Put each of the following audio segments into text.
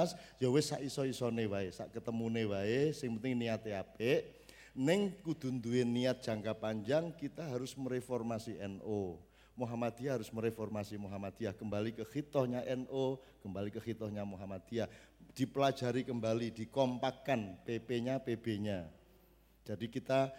jelas, ya wis sak iso-isone wae, sak ketemune wae, sing penting niate apik. Ning kudu duwe niat jangka panjang, kita harus mereformasi NU. Muhammadiyah harus mereformasi Muhammadiyah, kembali ke khitohnya NU, kembali ke khitohnya Muhammadiyah, dipelajari kembali, dikompakkan PP-nya, PB-nya. Jadi kita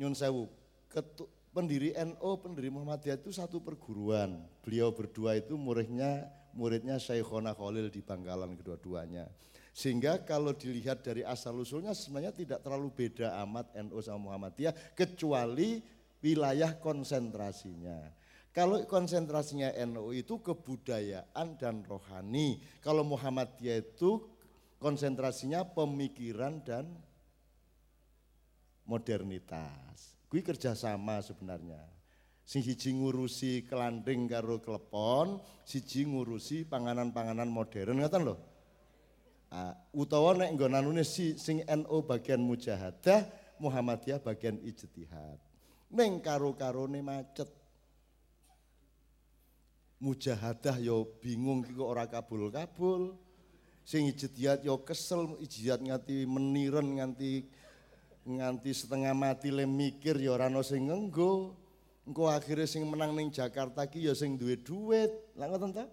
nyun sewu, ketu, pendiri NU, pendiri Muhammadiyah itu satu perguruan. Beliau berdua itu muridnya muridnya Syekhona Khalil di Bangkalan kedua-duanya. Sehingga kalau dilihat dari asal usulnya sebenarnya tidak terlalu beda amat NU sama Muhammadiyah kecuali wilayah konsentrasinya. Kalau konsentrasinya NU itu kebudayaan dan rohani. Kalau Muhammadiyah itu konsentrasinya pemikiran dan modernitas. Kuwi kerjasama sebenarnya. Sing siji ngurusi kelanding karo klepon, siji ngurusi panganan-panganan modern ngoten lho. Uh, utawa nek nggonanune si sing NU bagian mujahadah, Muhammadiyah bagian ijtihad. Ning karo-karone macet. Mujahadah yo bingung kok ora kabul-kabul. Sing ijtihad yo kesel, ijtihad nganti meniren nganti nganti setengah mati le mikir ya ora sing ngenggo. Engko akhirnya sing menang ning Jakarta ki ya sing duwe duit. Lah ngoten ta?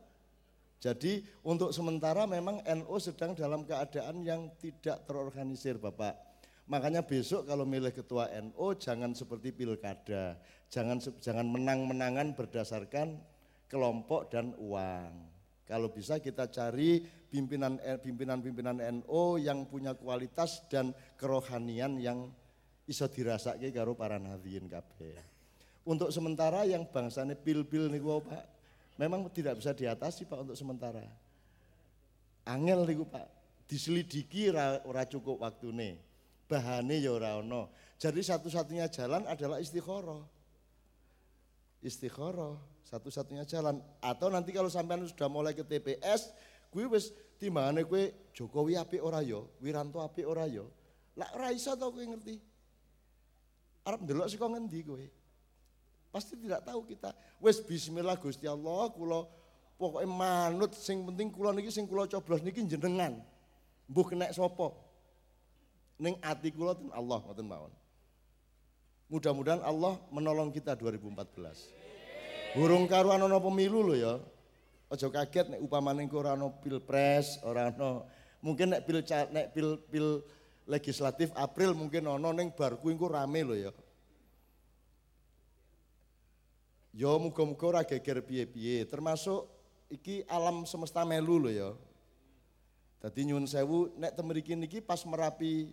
Jadi untuk sementara memang NU sedang dalam keadaan yang tidak terorganisir Bapak. Makanya besok kalau milih ketua NU jangan seperti pilkada. Jangan jangan menang-menangan berdasarkan kelompok dan uang. Kalau bisa kita cari pimpinan eh, pimpinan-pimpinan NU yang punya kualitas dan kerohanian yang iso dirasake karo para nadiin kabeh. Untuk sementara yang bangsane pil-pil niku Pak, memang tidak bisa diatasi Pak untuk sementara. Angel niku Pak, diselidiki ora cukup waktune. Bahane ya ora ono. Jadi satu-satunya jalan adalah istikharah. Istikharah satu-satunya jalan. Atau nanti kalau sampean sudah mulai ke TPS, gue wis timbangane gue Jokowi api ora yo, Wiranto api ora yo. Lah ora iso to kowe ngerti. Arab ndelok saka ngendi kowe? Pasti tidak tahu kita. Wis bismillah Gusti Allah kula pokoknya manut sing penting kula niki sing kula coblos niki jenengan. Mbuh kena sapa? Ning ati kula Allah ngoten mawon. Mudah-mudahan Allah menolong kita 2014. Burung karuan ana pemilu lho ya. Aja kaget nek upamane ora ana pilpres, ora ana mungkin nek pil nek pil pil legislatif April mungkin ana ning bar engko rame lho ya. Ya muga-muga ora geger piye-piye, termasuk iki alam semesta melu lho ya. Dadi nyuwun sewu nek temeriki niki pas Merapi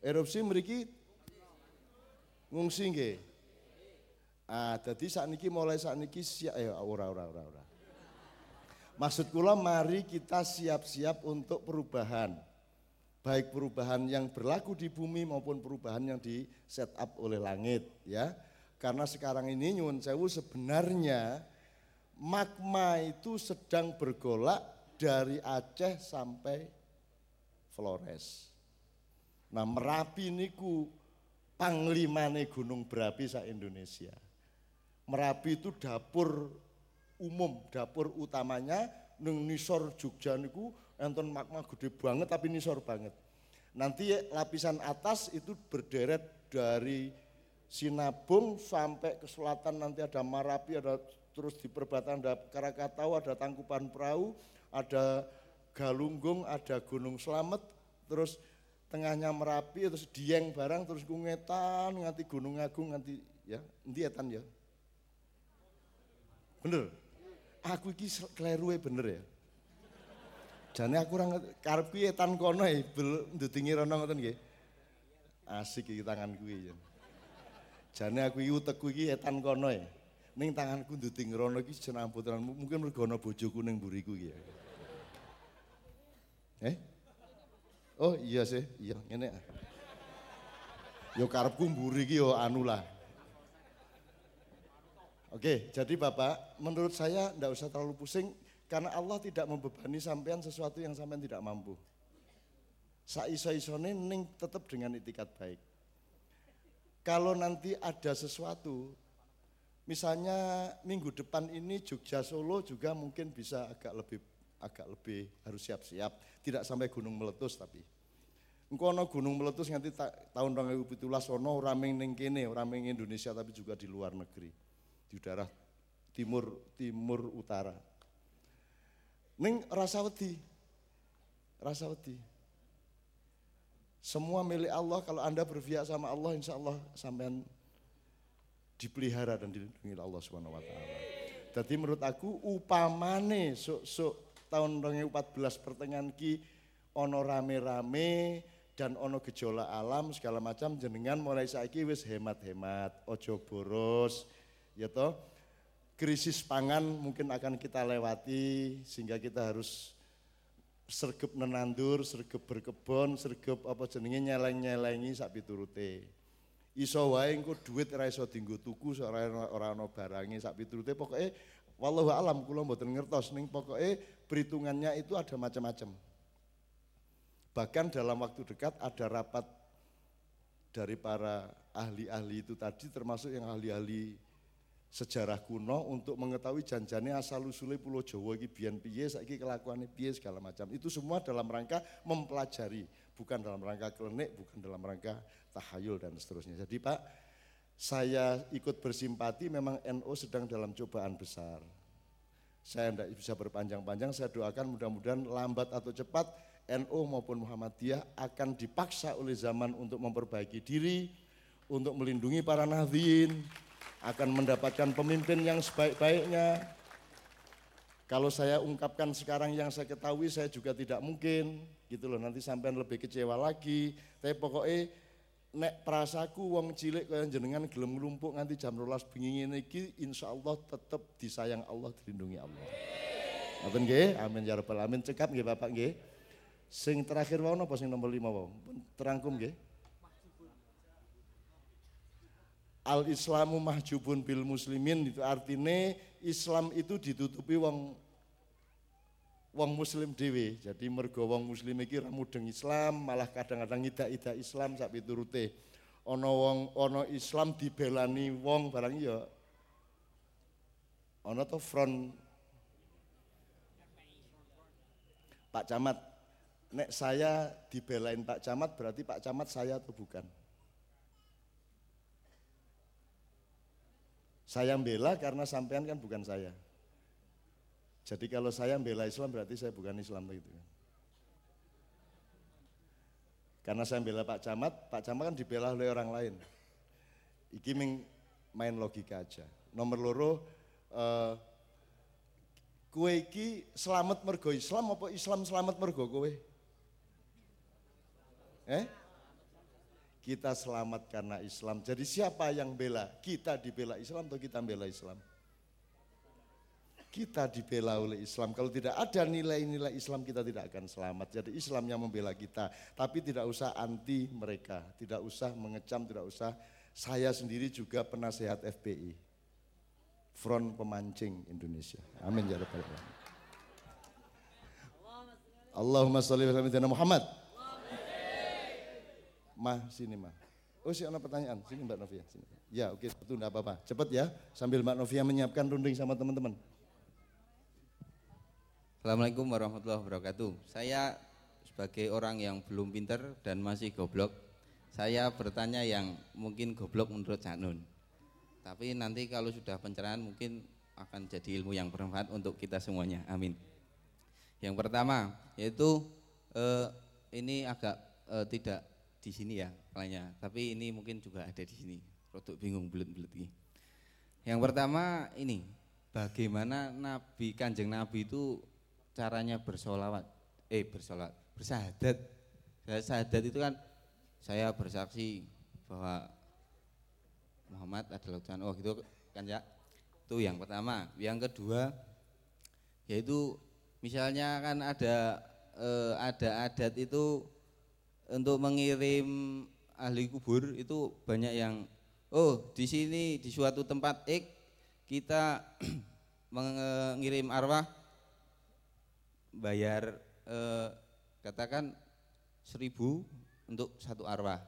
erupsi mriki ngungsi nggih. Ah, jadi saat niki mulai saat niki siap, eh ora ora ora ora. Maksud kula mari kita siap-siap untuk perubahan. Baik perubahan yang berlaku di bumi maupun perubahan yang di set up oleh langit ya. Karena sekarang ini nyuwun sewu sebenarnya magma itu sedang bergolak dari Aceh sampai Flores. Nah Merapi niku panglimane gunung berapi sa Indonesia. Merapi itu dapur umum, dapur utamanya neng nisor Jogja niku enten magma gede banget tapi nisor banget. Nanti lapisan atas itu berderet dari Sinabung sampai ke selatan nanti ada Marapi, ada terus di perbatasan ada Krakatau, ada Tangkupan Perahu, ada Galunggung, ada Gunung Slamet, terus tengahnya Merapi, terus Dieng barang, terus Kungetan, nganti Gunung Agung, nganti ya, nanti ya. Bener. Aku iki kleru bener ya. Jane aku ora karep kuwi etan kono e ndudingi rono ngoten nggih. Asik iki tangan kuwi ya. Jane aku iki utekku iki etan kono e. Ning tanganku nduding rono iki jeneng putran mungkin mergo ana bojoku ning mburiku iki ya. Eh? Oh iya sih, iya ngene. Yo karepku mburi iki yo anu lah. Oke, jadi Bapak, menurut saya tidak usah terlalu pusing karena Allah tidak membebani sampean sesuatu yang sampean tidak mampu. Saiso-isone ning tetap dengan itikat baik. Kalau nanti ada sesuatu, misalnya minggu depan ini Jogja Solo juga mungkin bisa agak lebih agak lebih harus siap-siap. Tidak sampai gunung meletus tapi. Engko ana gunung meletus nganti ta, tahun 2017 ono ora ning kene, ora Indonesia tapi juga di luar negeri. Di udara timur timur utara. Ning rasa wedi. Rasa wedi. Semua milik Allah kalau Anda berpihak sama Allah insya Allah sampean dipelihara dan dilindungi Allah Subhanahu wa taala. Jadi menurut aku upamane sok-sok tahun 2014 pertengahan ki ono rame-rame dan ono gejolak alam segala macam jenengan mulai saiki wis hemat-hemat, ojo boros, ya toh. Krisis pangan mungkin akan kita lewati sehingga kita harus sergep menandur, sergep berkebun, sergep apa jenenge nyeleng-nyelengi sak piturute. Iso wae engko duit ora iso dienggo tuku ora ora ana barange sak piturute pokoke wallahu alam kula mboten ngertos ning pokoke perhitungannya itu ada macam-macam. Bahkan dalam waktu dekat ada rapat dari para ahli-ahli itu tadi termasuk yang ahli-ahli sejarah kuno untuk mengetahui janjane asal usulnya Pulau Jawa iki biyen piye saiki kelakuannya piye segala macam. Itu semua dalam rangka mempelajari, bukan dalam rangka klenik, bukan dalam rangka tahayul dan seterusnya. Jadi Pak, saya ikut bersimpati memang NO sedang dalam cobaan besar. Saya tidak bisa berpanjang-panjang, saya doakan mudah-mudahan lambat atau cepat NU maupun Muhammadiyah akan dipaksa oleh zaman untuk memperbaiki diri, untuk melindungi para nahdien, akan mendapatkan pemimpin yang sebaik-baiknya. Kalau saya ungkapkan sekarang yang saya ketahui saya juga tidak mungkin gitu loh nanti sampai lebih kecewa lagi. Tapi pokoknya nek perasaku wong cilik kaya jenengan gelem nglumpuk nganti jam 12 bengi ngene iki insyaallah tetep disayang Allah dilindungi Allah. Ngoten nggih? Amin ya rabbal alamin. Cekap nggih Bapak nggih. Sing terakhir wau napa sing nomor 5 wau? Terangkum nggih. Al Islamu mahjubun bil muslimin itu artinya Islam itu ditutupi wong wong muslim dewi. Jadi mergo wong muslim iki mudeng Islam, malah kadang-kadang ida-ida Islam sak piturute. Ana wong ana Islam dibelani wong barang ya ana to front Pak Camat nek saya dibelain Pak Camat berarti Pak Camat saya atau bukan? Saya bela karena sampean kan bukan saya. Jadi kalau saya bela Islam berarti saya bukan Islam gitu kan. Karena saya bela Pak Camat, Pak Camat kan dibela oleh orang lain. Iki main logika aja. Nomor loro uh, kue iki selamat mergo Islam apa Islam selamat mergo kue? Eh? Kita selamat karena Islam. Jadi siapa yang bela? Kita dibela Islam atau kita bela Islam? Kita dibela oleh Islam. Kalau tidak ada nilai-nilai Islam kita tidak akan selamat. Jadi Islam yang membela kita. Tapi tidak usah anti mereka. Tidak usah mengecam, tidak usah. Saya sendiri juga penasehat FPI. Front Pemancing Indonesia. Amin ya rabbal alamin. Allahumma wa sallim Muhammad. Mah, sini mah. Oh, sih ada pertanyaan. Sini Mbak Novia. Sini. Ya, oke, okay, itu enggak apa-apa. Cepat ya, sambil Mbak Novia menyiapkan runding sama teman-teman. Assalamualaikum warahmatullahi wabarakatuh. Saya sebagai orang yang belum pinter dan masih goblok, saya bertanya yang mungkin goblok menurut Canun. Tapi nanti kalau sudah pencerahan mungkin akan jadi ilmu yang bermanfaat untuk kita semuanya. Amin. Yang pertama yaitu eh, ini agak eh, tidak di sini ya kalinya. Tapi ini mungkin juga ada di sini. Produk bingung bulat-bulat ini. Yang pertama ini bagaimana Nabi Kanjeng Nabi itu caranya bersolawat, eh bersolat, bersahadat. Sahadat itu kan saya bersaksi bahwa Muhammad adalah Tuhan. Oh gitu kan ya. Itu yang pertama. Yang kedua yaitu misalnya kan ada eh, ada adat itu untuk mengirim ahli kubur itu banyak yang oh di sini di suatu tempat X kita mengirim arwah bayar eh, katakan seribu untuk satu arwah.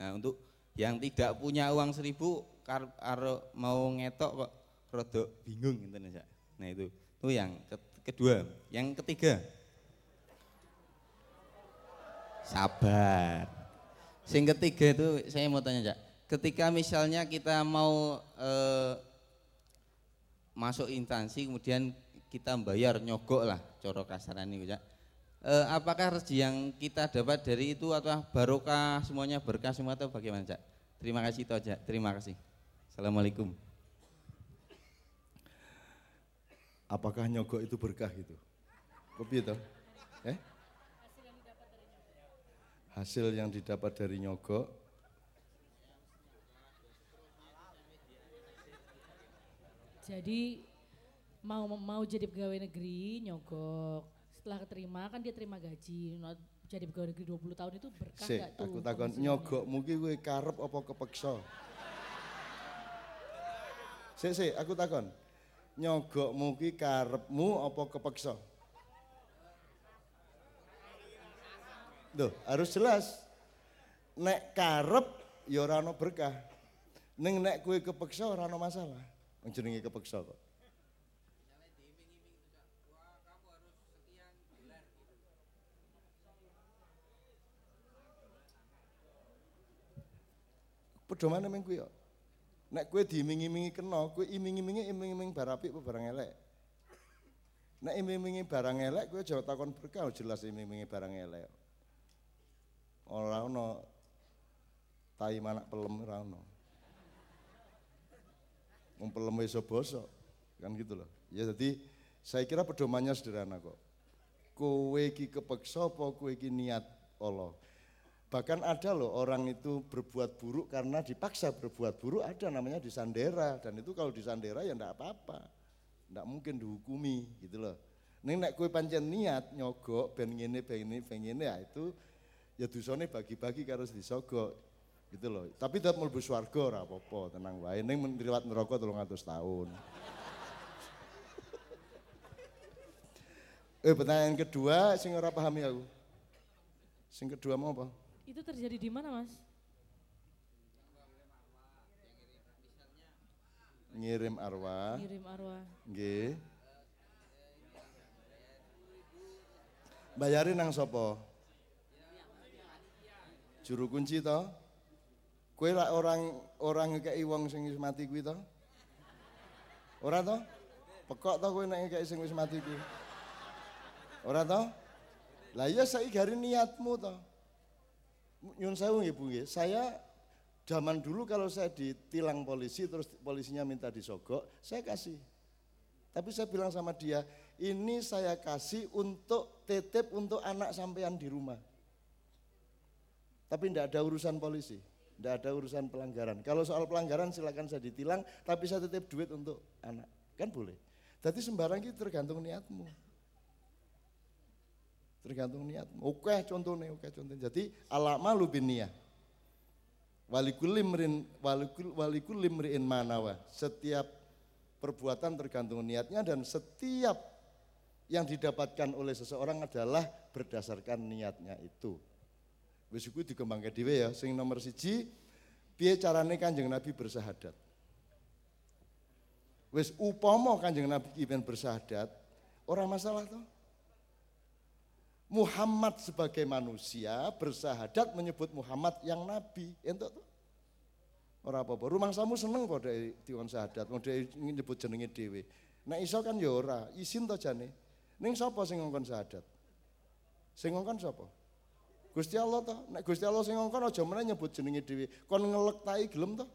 Nah untuk yang tidak punya uang seribu kar, mau ngetok kok rodok bingung gitu Nah itu itu yang kedua. Yang ketiga, sabar. Sing ketiga itu saya mau tanya, Cak. Ketika misalnya kita mau eh, masuk instansi kemudian kita bayar nyogok lah coro kasaran ini Cak. Eh, apakah rezeki yang kita dapat dari itu atau barokah semuanya berkah semua atau bagaimana Cak? Terima kasih itu aja. Terima kasih. Assalamualaikum. Apakah nyogok itu berkah gitu? Kopi itu? Eh? Hasil yang didapat dari nyogok Jadi mau mau jadi pegawai negeri nyogok. Setelah keterima kan dia terima gaji. Nah, jadi pegawai negeri 20 tahun itu berkah Sik, gak tuh? aku takon nyogok mungkin gue karep apa kepeksa? Sik, sik, aku takon. Nyogok mungkin karepmu apa kepeksa? Duh, harus jelas. Nek karep ya ora ana berkah. Ning nek kue kepeksa ora ana masalah. Wong jenenge kepeksa kok. Pedomane ming kuwi. Nek kowe diiming-imingi kena, kowe iming-imingi iming-iming barang apik apa barang elek. Nek iming-imingi barang elek kowe aja takon berkah jelas iming-imingi barang elek. Ora ono tai manak pelem ora ono. Wong pelem iso bosok. Kan gitu loh. Ya jadi saya kira pedomannya sederhana kok. Kowe iki kepeksa apa kowe iki niat Allah. Bahkan ada loh orang itu berbuat buruk karena dipaksa berbuat buruk ada namanya disandera dan itu kalau disandera ya enggak apa-apa. Enggak mungkin dihukumi gitu loh. Ning nek kowe pancen niat nyogok ben ngene ben ngene ben ngene ya itu ya dosane bagi-bagi karo disogok gitu loh. Tapi tetap mlebu swarga ora apa-apa, tenang wae. Ning men- liwat neraka 300 tahun. eh pertanyaan kedua sing ora pahami aku. Sing kedua mau apa? Itu terjadi di mana mas? Ngirim arwah. Ngirim arwah. Nggih. Bayarin nang sapa? Juru kunci to? Kowe lak orang orang ngekeki wong sing wis mati kuwi to? Ora to? Pekok to kowe nek ngekeki sing wis mati kuwi? Ora to? Lah iya saiki gari niatmu to. Nyun sewu nggih Bu nggih. Saya zaman dulu kalau saya ditilang polisi terus polisinya minta disogok, saya kasih. Tapi saya bilang sama dia, ini saya kasih untuk titip untuk anak sampean di rumah. Tapi tidak ada urusan polisi, tidak ada urusan pelanggaran. Kalau soal pelanggaran silakan saya ditilang, tapi saya titip duit untuk anak, kan boleh. Jadi sembarang itu tergantung niatmu. Tergantung niatmu. Oke contohnya, oke contohnya. Jadi alamalu bin niyah. Walikul limrin manawa. Setiap perbuatan tergantung niatnya dan setiap yang didapatkan oleh seseorang adalah berdasarkan niatnya itu. Wis iku dikembangke dhewe ya. Sing nomor siji piye carane Kanjeng Nabi bersahadat. Wis upama Kanjeng Nabi ben bersahadat, ora masalah toh. Muhammad sebagai manusia bersahadat menyebut Muhammad yang nabi. Entuk tuh. Ora apa-apa. Rumangsamu seneng kok dhek diwon wong dhek nyebut jenenge dhewe. Nek iso kan ya ora, izin to jane. Ning sapa sing ngongkon syahadat? Sing ngongkon sapa? Gusti Allah to. Nek Gusti Allah sing ngongkon aja meneh nyebut jenenge dhewe. Kon ngelek tai gelem to?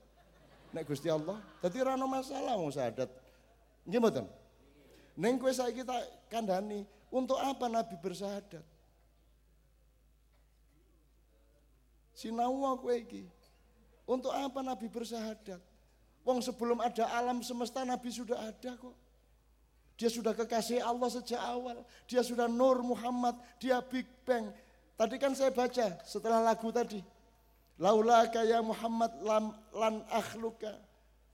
Nek Gusti Allah. Dadi ora ana masalah wong syahadat. Nggih mboten? Ning kowe saiki tak kandhani, untuk apa Nabi bersahadat? Sinau kowe iki. Untuk apa Nabi bersahadat? Wong sebelum ada alam semesta Nabi sudah ada kok. Dia sudah kekasih Allah sejak awal. Dia sudah Nur Muhammad, dia Big Bang. Tadi kan saya baca setelah lagu tadi. Laulaka ya Muhammad lam, lan akhluka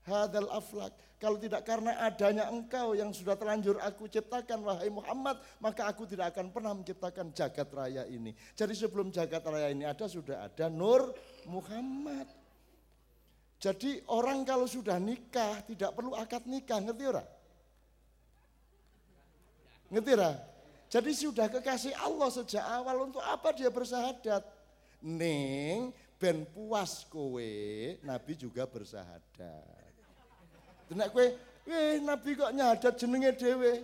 hadal aflak. Kalau tidak karena adanya engkau yang sudah terlanjur aku ciptakan wahai Muhammad, maka aku tidak akan pernah menciptakan jagat raya ini. Jadi sebelum jagat raya ini ada sudah ada Nur Muhammad. Jadi orang kalau sudah nikah tidak perlu akad nikah, ngerti ora? Ngerti lah? Jadi sudah kekasih Allah sejak awal untuk apa dia bersahadat? Ning ben puas kowe, Nabi juga bersahadat. Nek kowe, eh Nabi kok nyadat jenenge dhewe.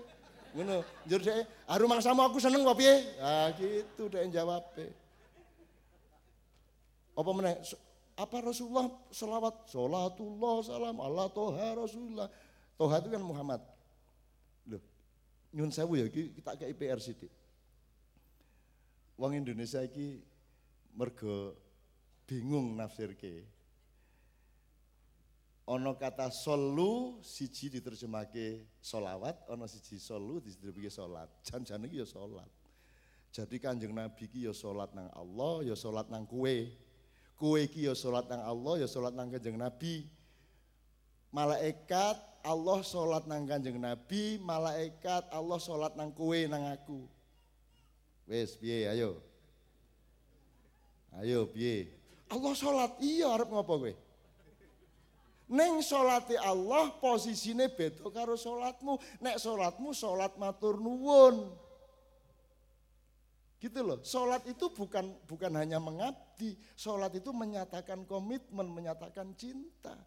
Ngono, njur dhek, "Aru mangsamu aku seneng kok piye?" Ah gitu dhek jawab. Apa meneh? Apa Rasulullah selawat? Salatullah salam Allah toha Rasulullah. Toha itu kan Muhammad. Nyun sewu ya, kita ke IPR sidik. Wong Indonesia iki mergo bingung nafsir ke. Ono kata solu siji diterjemahke solawat, ono siji solu diterjemahke solat. Jan-jan iki ya solat. Jadi kanjeng Nabi ki ya solat nang Allah, ya solat nang kue. Kue ki ya solat nang Allah, ya solat nang kanjeng Nabi. Malaikat Allah solat nang kanjeng Nabi, malaikat Allah solat nang kue nang aku. Wes piye ayo. Ayo piye? Allah sholat, iya harap ngopo gue. Neng sholati Allah posisine beda karo sholatmu. Nek sholatmu sholat matur nuwun. Gitu loh, sholat itu bukan bukan hanya mengabdi, sholat itu menyatakan komitmen, menyatakan cinta.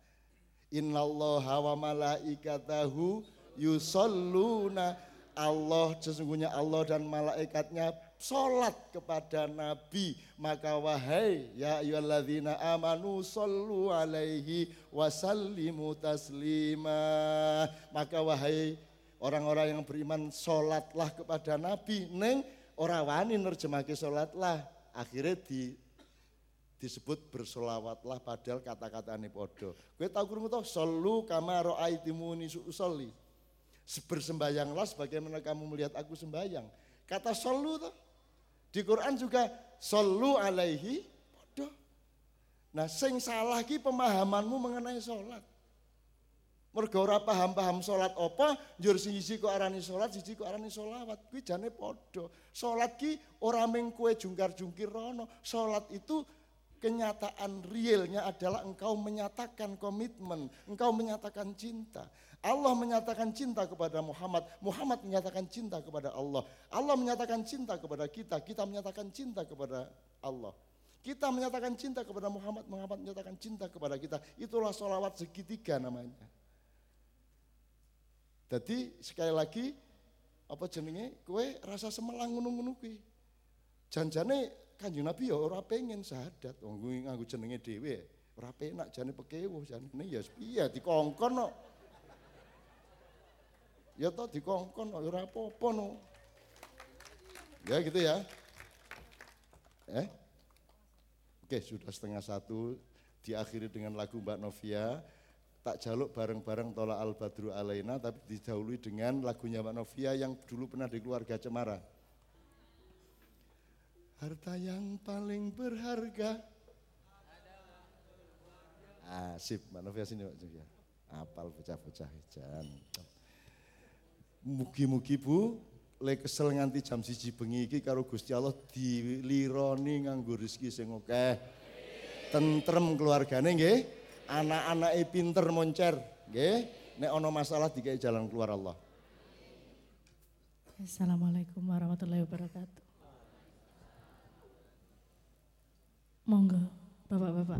Innallaha wa malaikatahu yusalluna. Allah sesungguhnya Allah dan malaikatnya sholat kepada Nabi. Maka wahai ya ayyuhalladzina amanu sallu alaihi wasallimu taslima. Maka wahai orang-orang yang beriman sholatlah kepada Nabi. Neng orang wani nerjemahke sholatlah. Akhirnya di disebut bersolawatlah padahal kata-kata ini podo. Gue tahu kurung tuh solu kama ro'aitimuni usolli. Bersembayanglah sebagaimana kamu melihat aku sembayang. Kata solu tuh di Quran juga solu alaihi podo. Nah, sing salah ki pemahamanmu mengenai sholat. Mergo ora paham-paham salat apa, njur siji kok arani salat, siji kok arani selawat. Kuwi jane padha. Salat ki ora mung kowe jungkar-jungkir rono. Salat itu kenyataan realnya adalah engkau menyatakan komitmen, engkau menyatakan cinta. Allah menyatakan cinta kepada Muhammad, Muhammad menyatakan cinta kepada Allah. Allah menyatakan cinta kepada kita, kita menyatakan cinta kepada Allah. Kita menyatakan cinta kepada Muhammad, Muhammad menyatakan cinta kepada kita. Itulah sholawat segitiga namanya. Jadi sekali lagi apa jenenge kue rasa semelang ngono-ngono kuwi. Janjane Kanjeng Nabi ya ora pengen syahadat, wong kuwi nganggo jenenge dhewe. Ora penak jane pekewuh jane ya piye dikongkon kok. Ya toh dikongkon ora apa-apa no. Ya gitu ya. Eh? Oke, sudah setengah satu diakhiri dengan lagu Mbak Novia. Tak jaluk bareng-bareng Tola Al Badru Alaina tapi didahului dengan lagunya Mbak Novia yang dulu pernah di keluarga Cemara. Harta yang paling berharga. Ah, sip, Mbak sini Mbak Novia. Apal bocah-bocah jangan. Mugi-mugi Bu, le kesel nganti jam siji bengi iki karo Gusti Allah dilironi nganggo rezeki sing akeh. Tentrem keluargane nggih. Anak-anake pinter moncer, nggih. Nek ana masalah dikai jalan keluar Allah. Assalamualaikum warahmatullahi wabarakatuh. Monggo, Bapak-bapak.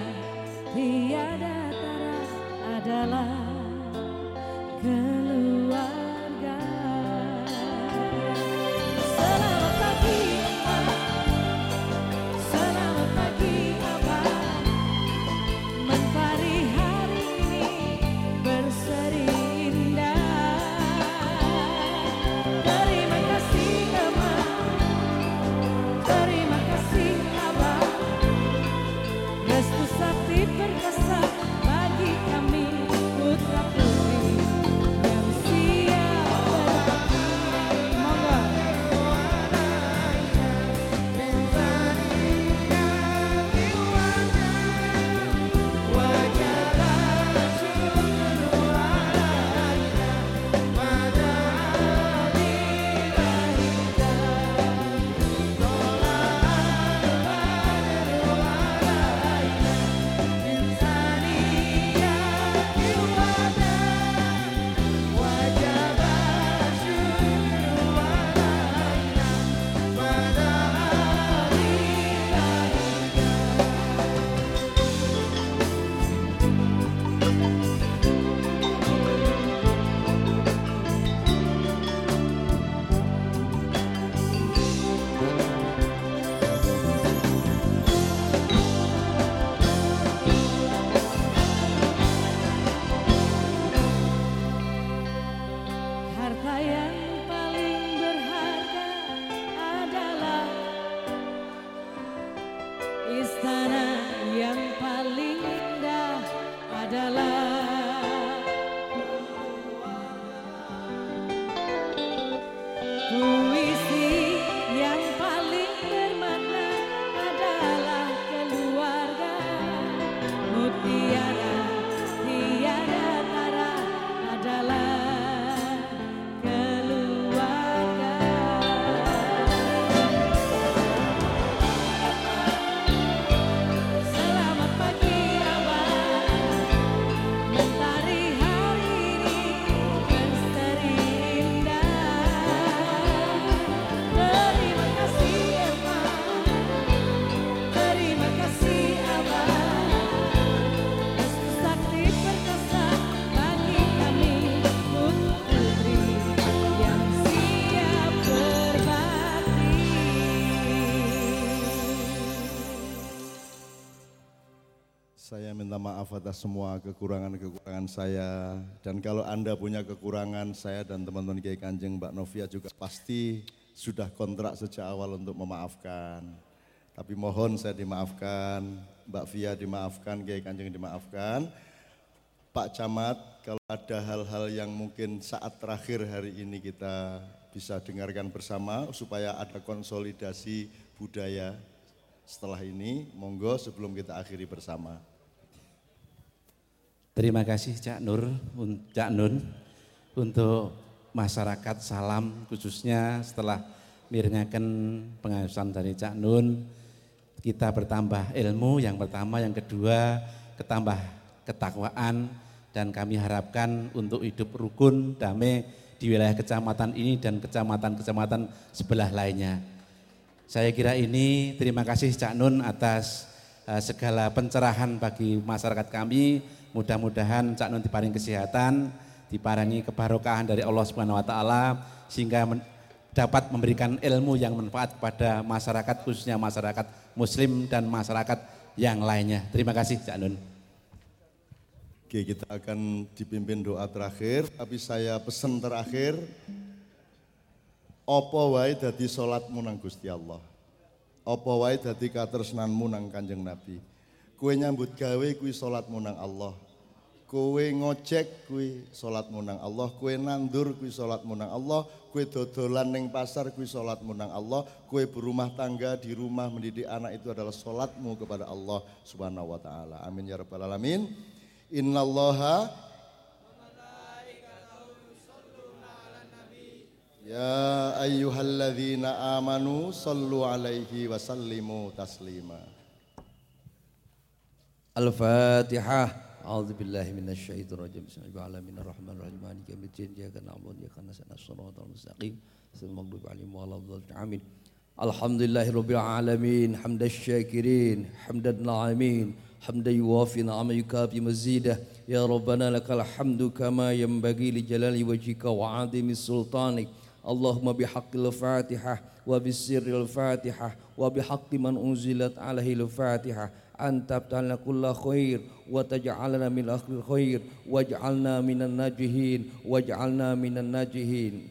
Saya minta maaf atas semua kekurangan-kekurangan saya. Dan kalau Anda punya kekurangan, saya dan teman-teman Kiai Kanjeng Mbak Novia juga pasti sudah kontrak sejak awal untuk memaafkan. Tapi mohon saya dimaafkan, Mbak Via dimaafkan, Kiai Kanjeng dimaafkan. Pak Camat, kalau ada hal-hal yang mungkin saat terakhir hari ini kita bisa dengarkan bersama supaya ada konsolidasi budaya setelah ini, monggo sebelum kita akhiri bersama. Terima kasih Cak Nur, Cak Nun untuk masyarakat salam khususnya setelah mirengaken pengasuhan dari Cak Nun kita bertambah ilmu yang pertama, yang kedua ketambah ketakwaan dan kami harapkan untuk hidup rukun damai di wilayah kecamatan ini dan kecamatan-kecamatan sebelah lainnya. Saya kira ini terima kasih Cak Nun atas segala pencerahan bagi masyarakat kami. Mudah-mudahan Cak Nun diparingi kesehatan, diparingi kebarokahan dari Allah Subhanahu wa taala sehingga dapat memberikan ilmu yang manfaat kepada masyarakat khususnya masyarakat muslim dan masyarakat yang lainnya. Terima kasih Cak Nun. Oke, kita akan dipimpin doa terakhir, tapi saya pesan terakhir, Apa wae dadi salatmu nang Gusti Allah. Apa wae dadi katresnanmu nang Kanjeng Nabi. Kowe nyambut gawe kuwi salatmu nang Allah. Kowe ngojek kuwi salatmu nang Allah, kowe nandur kuwi salatmu nang Allah, kowe dodolan ning pasar kuwi salatmu nang Allah, kowe berumah tangga di rumah mendidik anak itu adalah salatmu kepada Allah Subhanahu wa taala. Amin ya rabbal alamin. Innallaha Ya ayyuhalladzina amanu sallu alaihi wa sallimu taslima. Al-Fatihah. أعوذ بالله من الشيطان الرجيم. بسم الله الرحمن الرحمن الرحيم. مالك يوم الدين. إياك نعبد وإياك نستعين. الصراط المستقيم. صراط المغضوب عليهم ولا الضالين آمين الحمد لله رب العالمين. حمد الشاكرين. حمد الناعمين. حمدا يوافي نعم يكافي مزيده. يا ربنا لك الحمد كما ينبغي لجلال وجهك وعظيم سلطانك. اللهم بحق الفاتحة وبسر الفاتحة وبحق من أنزلت عليه الفاتحة أن تبتلنا كل خير وتجعلنا من أهل الخير واجعلنا من الناجحين واجعلنا من الناجحين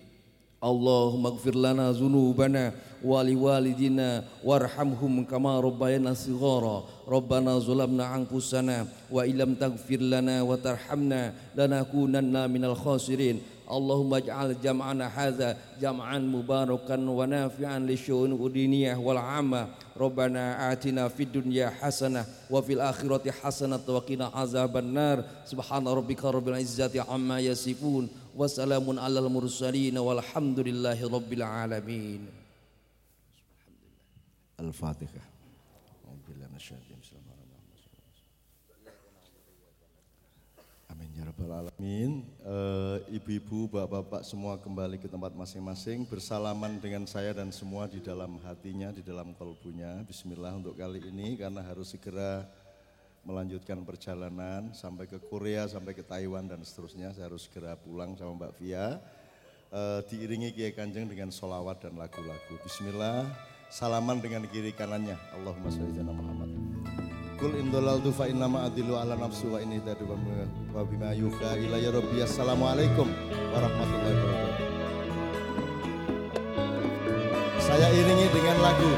اللهم اغفر لنا ذنوبنا ولوالدنا وارحمهم كما ربينا صغارا ربنا ظلمنا أنفسنا وإن لم تغفر لنا وترحمنا لنكونن من الخاسرين اللهم اجعل جمعنا هذا جمعا مباركا ونافعا للشؤون الدينية والعامة. ربنا آتنا في الدنيا حسنة وفي الآخرة حسنة وقنا عذاب النار. سبحان ربك رب العزة عما يصفون وسلام على المرسلين والحمد لله رب العالمين. الفاتحة. Amin ya rabbal alamin. Eh, Ibu-ibu, bapak-bapak semua kembali ke tempat masing-masing bersalaman dengan saya dan semua di dalam hatinya, di dalam kalbunya. Bismillah untuk kali ini karena harus segera melanjutkan perjalanan sampai ke Korea, sampai ke Taiwan dan seterusnya. Saya harus segera pulang sama Mbak Via. Eh, diiringi Kiai Kanjeng dengan solawat dan lagu-lagu. Bismillah, salaman dengan kiri kanannya. Allahumma sholli ala Muhammad. Kul indolaltu fa innama adilu ala nafsu wa ini tadu wa bima yuka ilayya rabbi. Assalamualaikum warahmatullahi wabarakatuh. Saya iringi dengan lagu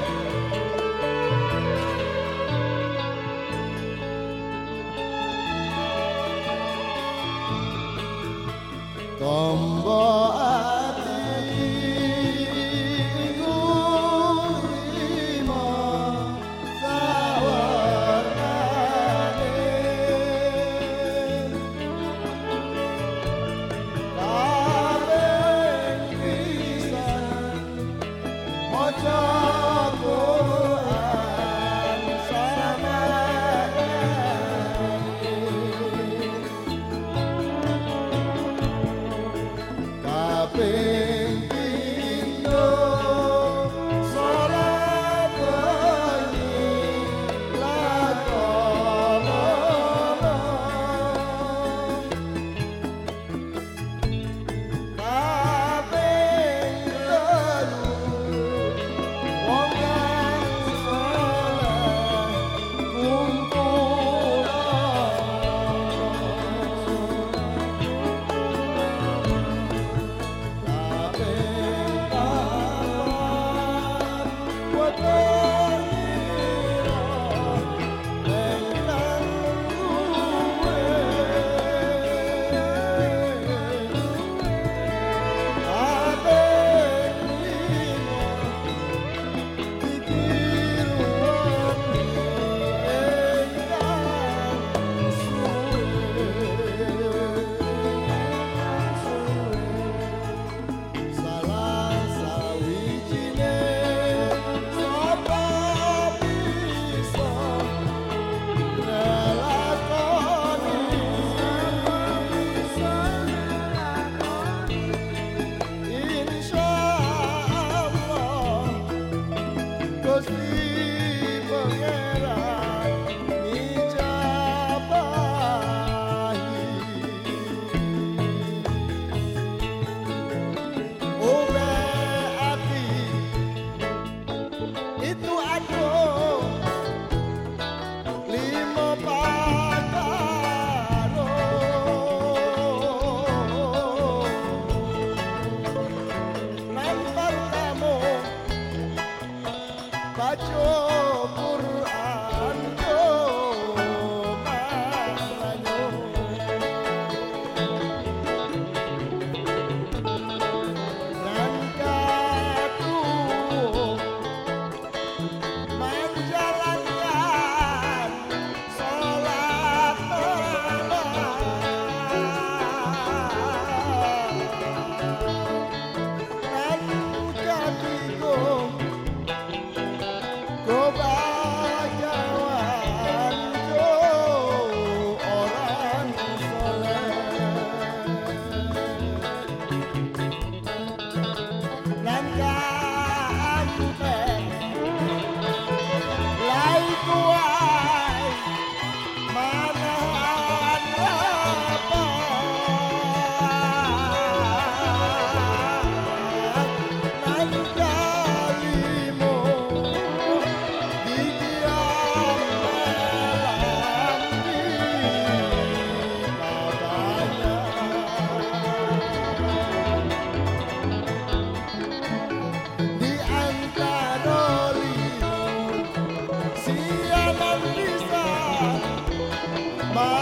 Gusti